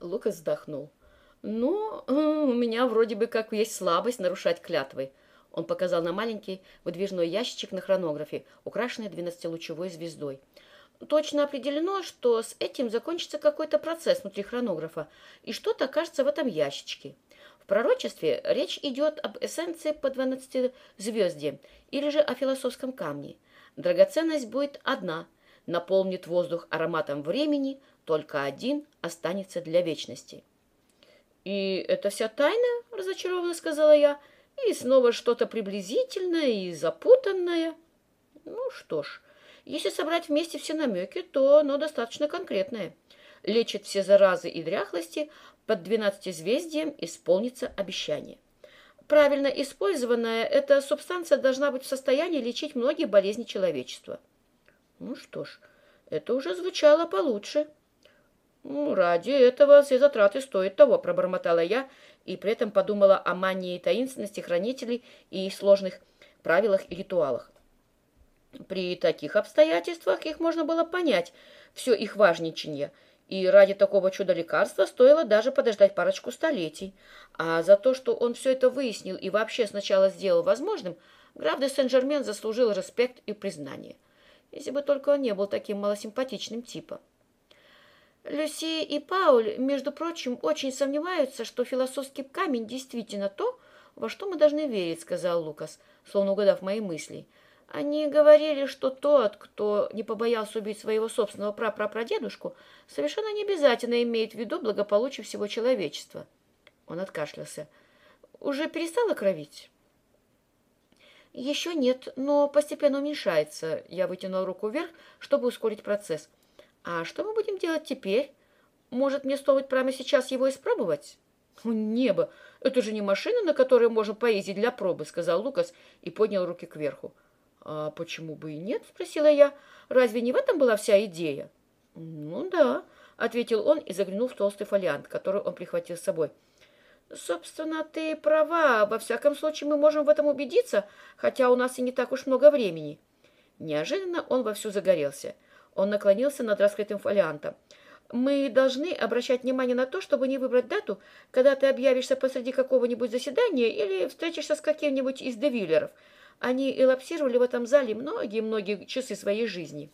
Лукас вздохнул. «Ну, у меня вроде бы как есть слабость нарушать клятвы». Он показал на маленький выдвижной ящичек на хронографе, украшенный двенадцатилучевой звездой. Точно определено, что с этим закончится какой-то процесс внутри хронографа, и что-то окажется в этом ящичке. В пророчестве речь идет об эссенции по 12 звезде или же о философском камне. Драгоценность будет одна, наполнит воздух ароматом времени, только один останется для вечности. «И это вся тайна?» – разочарованно сказала я. «И снова что-то приблизительное и запутанное». «Ну что ж, если собрать вместе все намеки, то оно достаточно конкретное. Лечит все заразы и дряхлости, под двенадцатизвездием исполнится обещание. Правильно использованная, эта субстанция должна быть в состоянии лечить многие болезни человечества. Ну что ж, это уже звучало получше. Ну, ради этого все затраты стоят того, пробормотала я, и при этом подумала о мании таинственности хранителей и сложных правилах и ритуалах. При таких обстоятельствах их можно было понять, все их важничанье, и ради такого чуда-лекарства стоило даже подождать парочку столетий. А за то, что он все это выяснил и вообще сначала сделал возможным, граф де Сен-Жермен заслужил респект и признание. Если бы только он не был таким малосимпатичным типом. Люси и Пауль, между прочим, очень сомневаются, что философский камень действительно то, во что мы должны верить, сказал Лукас, словно угадав мои мысли. Они говорили, что тот, кто не побоялся убить своего собственного прапрапрадедушку, совершенно не обязательно имеет в виду благополучие всего человечества. Он откашлялся. Уже перестала кровить? Еще нет, но постепенно уменьшается. Я вытянула руку вверх, чтобы ускорить процесс. А что мы будем делать теперь? Может, мне стоит прямо сейчас его испробовать? Небо! Это же не машина, на которой можно поездить для пробы, сказал Лукас и поднял руки кверху. А почему бы и нет? спросила я. Разве не в этом была вся идея? Ну да, ответил он и заглянул в толстый фолиант, который он прихватил с собой. Собственно, ты права. Во всяком случае, мы можем в этом убедиться, хотя у нас и не так уж много времени. Неожиданно он вовсю загорелся. Он наклонился над раскрытым фолиантом. Мы должны обращать внимание на то, чтобы не выбрать дату, когда ты объявишься посреди какого-нибудь заседания или встретишься с каким-нибудь из девилеров. Они элапсировали в этом зале многие-многие часы своей жизни.